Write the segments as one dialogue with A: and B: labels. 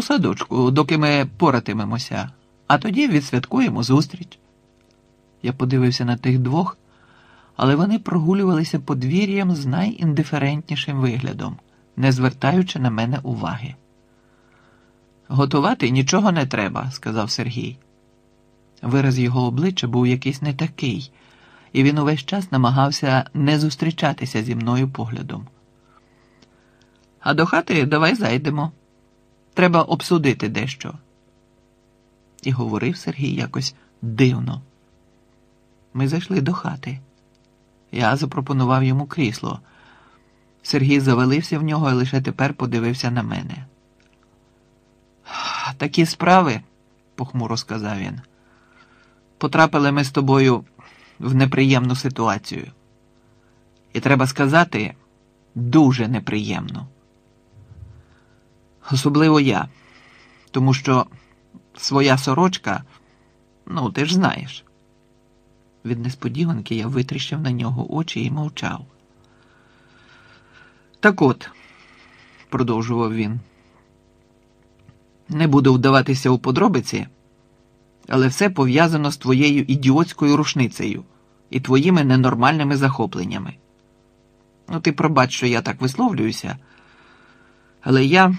A: У садочку, доки ми поратимемося, а тоді відсвяткуємо зустріч. Я подивився на тих двох, але вони прогулювалися подвір'ям з найіндиферентнішим виглядом, не звертаючи на мене уваги. Готувати нічого не треба, сказав Сергій. Вираз його обличчя був якийсь не такий, і він увесь час намагався не зустрічатися зі мною поглядом. А до хати давай зайдемо. Треба обсудити дещо. І говорив Сергій якось дивно. Ми зайшли до хати. Я запропонував йому крісло. Сергій завалився в нього і лише тепер подивився на мене. Такі справи, похмуро сказав він. Потрапили ми з тобою в неприємну ситуацію. І треба сказати, дуже неприємну. Особливо я, тому що своя сорочка, ну, ти ж знаєш. Від несподіванки я витріщив на нього очі і мовчав. Так от, продовжував він, не буду вдаватися у подробиці, але все пов'язано з твоєю ідіотською рушницею і твоїми ненормальними захопленнями. Ну, ти пробач, що я так висловлююся, але я,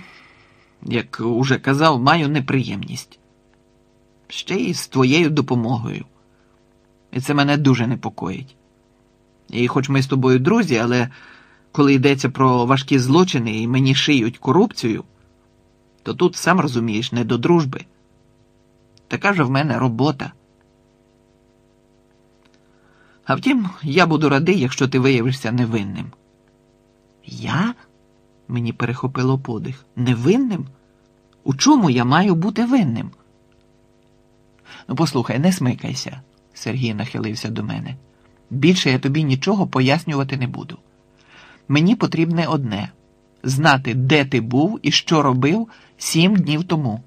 A: як уже казав, маю неприємність. Ще й з твоєю допомогою. І це мене дуже непокоїть. І хоч ми з тобою друзі, але коли йдеться про важкі злочини і мені шиють корупцію, то тут, сам розумієш, не до дружби. Така ж в мене робота. А втім, я буду радий, якщо ти виявишся невинним. Я? Мені перехопило подих. Невинним? У чому я маю бути винним? Ну, послухай, не смикайся. Сергій нахилився до мене. Більше я тобі нічого пояснювати не буду. Мені потрібне одне знати, де ти був і що робив сім днів тому,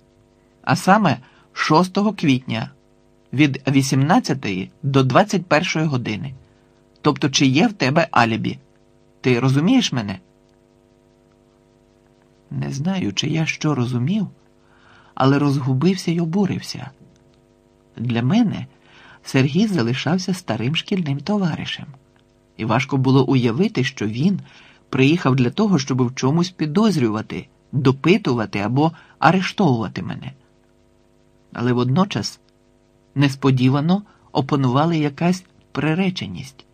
A: а саме 6 квітня від 18 до 21 години. Тобто, чи є в тебе алібі? Ти розумієш мене? Не знаю, чи я що розумів, але розгубився й обурився. Для мене. Сергій залишався старим шкільним товаришем, і важко було уявити, що він приїхав для того, щоб в чомусь підозрювати, допитувати або арештовувати мене. Але водночас несподівано опанувала якась приреченість.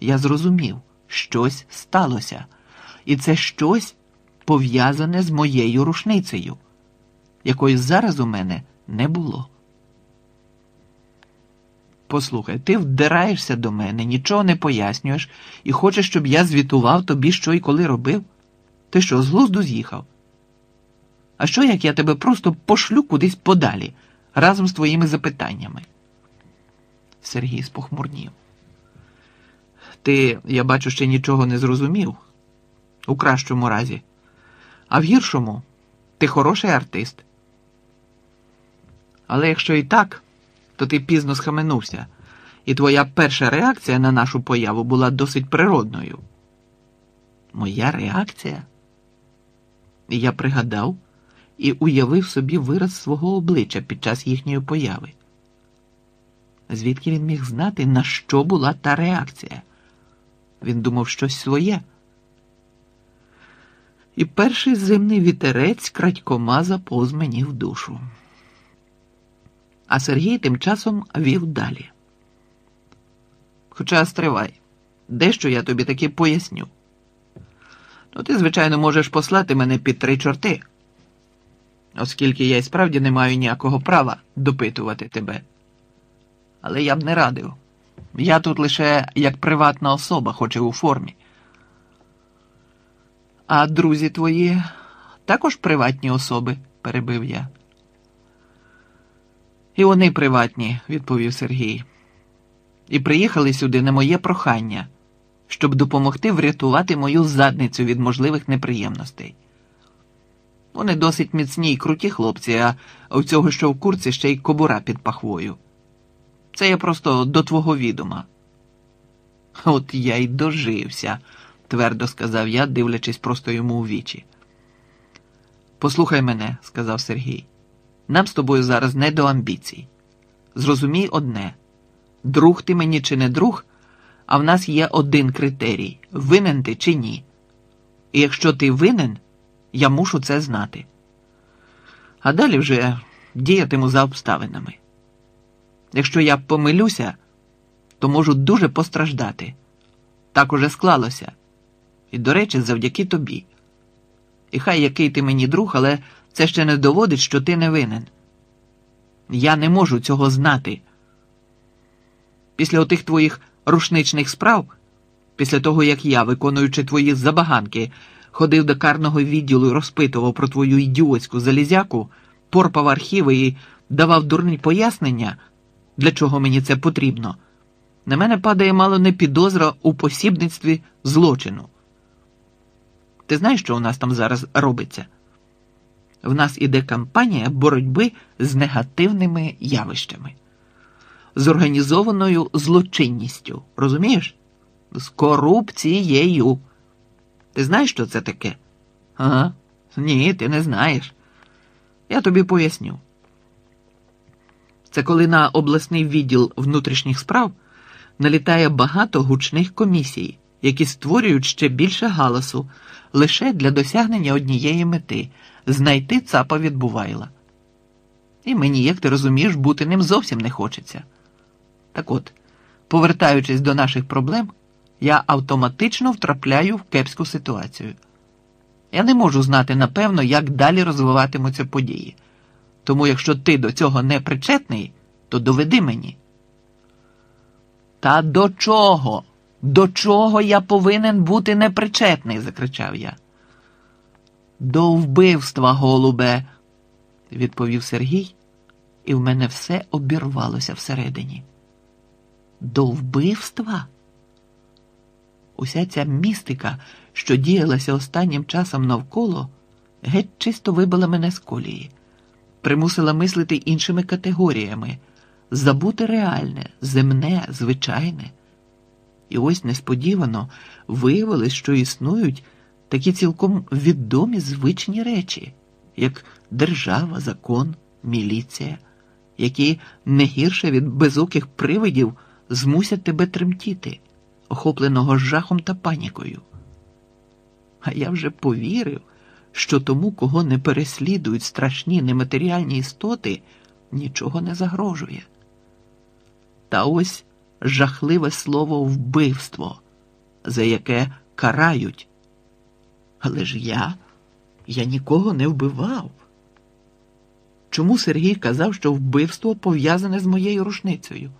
A: Я зрозумів, щось сталося, і це щось пов'язане з моєю рушницею, якої зараз у мене не було. Послухай, ти вдираєшся до мене, нічого не пояснюєш і хочеш, щоб я звітував тобі, що і коли робив? Ти що, з глузду з'їхав? А що як я тебе просто пошлю кудись подалі разом з твоїми запитаннями? Сергій спохмурнів. Ти, я бачу, ще нічого не зрозумів у кращому разі, а в гіршому ти хороший артист. Але якщо і так то ти пізно схаменувся, і твоя перша реакція на нашу появу була досить природною. Моя реакція? Я пригадав і уявив собі вираз свого обличчя під час їхньої появи. Звідки він міг знати, на що була та реакція? Він думав щось своє. І перший зимний вітерець крадькома заповз мені в душу. А Сергій тим часом вів далі. Хоча стривай, дещо я тобі таки поясню. Ну, ти, звичайно, можеш послати мене під три чорти, оскільки я й справді не маю ніякого права допитувати тебе. Але я б не радив. Я тут лише як приватна особа, хоч і у формі. А друзі твої також приватні особи, перебив я. І вони приватні, відповів Сергій. І приїхали сюди на моє прохання, щоб допомогти врятувати мою задницю від можливих неприємностей. Вони досить міцні й круті хлопці, а у цього, що в курці, ще й кобура під пахвою. Це я просто до твого відома. От я й дожився, твердо сказав я, дивлячись просто йому у вічі. Послухай мене, сказав Сергій. Нам з тобою зараз не до амбіцій. Зрозумій одне: друг ти мені чи не друг, а в нас є один критерій винен ти чи ні. І якщо ти винен, я мушу це знати. А далі вже діятиму за обставинами. Якщо я помилюся, то можу дуже постраждати. Так уже склалося. І, до речі, завдяки тобі. І хай який ти мені друг, але це ще не доводить, що ти не винен. Я не можу цього знати. Після отих твоїх рушничних справ, після того, як я, виконуючи твої забаганки, ходив до карного відділу і розпитував про твою ідіотську залізяку, порпав архіви і давав дурні пояснення, для чого мені це потрібно, на мене падає мало не підозра у посібництві злочину. Ти знаєш, що у нас там зараз робиться? В нас іде кампанія боротьби з негативними явищами, з організованою злочинністю, розумієш? З корупцією. Ти знаєш, що це таке? Ага. Ні, ти не знаєш. Я тобі поясню. Це коли на обласний відділ внутрішніх справ налітає багато гучних комісій, які створюють ще більше галасу лише для досягнення однієї мети знайти цапа відбувайла. І мені, як ти розумієш, бути ним зовсім не хочеться. Так от, повертаючись до наших проблем, я автоматично втрапляю в кепську ситуацію. Я не можу знати напевно, як далі розвиватимуться події. Тому, якщо ти до цього не причетний, то доведи мені. Та до чого? До чого я повинен бути непричетний? закричав я. До вбивства, голубе, відповів Сергій, і в мене все обірвалося всередині. До вбивства? Уся ця містика, що діялася останнім часом навколо, геть чисто вибила мене з колії, примусила мислити іншими категоріями, забути реальне, земне, звичайне. І ось несподівано виявилось, що існують такі цілком відомі звичні речі, як держава, закон, міліція, які не гірше від безоких привидів змусять тебе тремтіти, охопленого жахом та панікою. А я вже повірив, що тому, кого не переслідують страшні нематеріальні істоти, нічого не загрожує. Та ось жахливе слово вбивство, за яке карають. Але ж я, я нікого не вбивав. Чому Сергій казав, що вбивство пов'язане з моєю рушницею?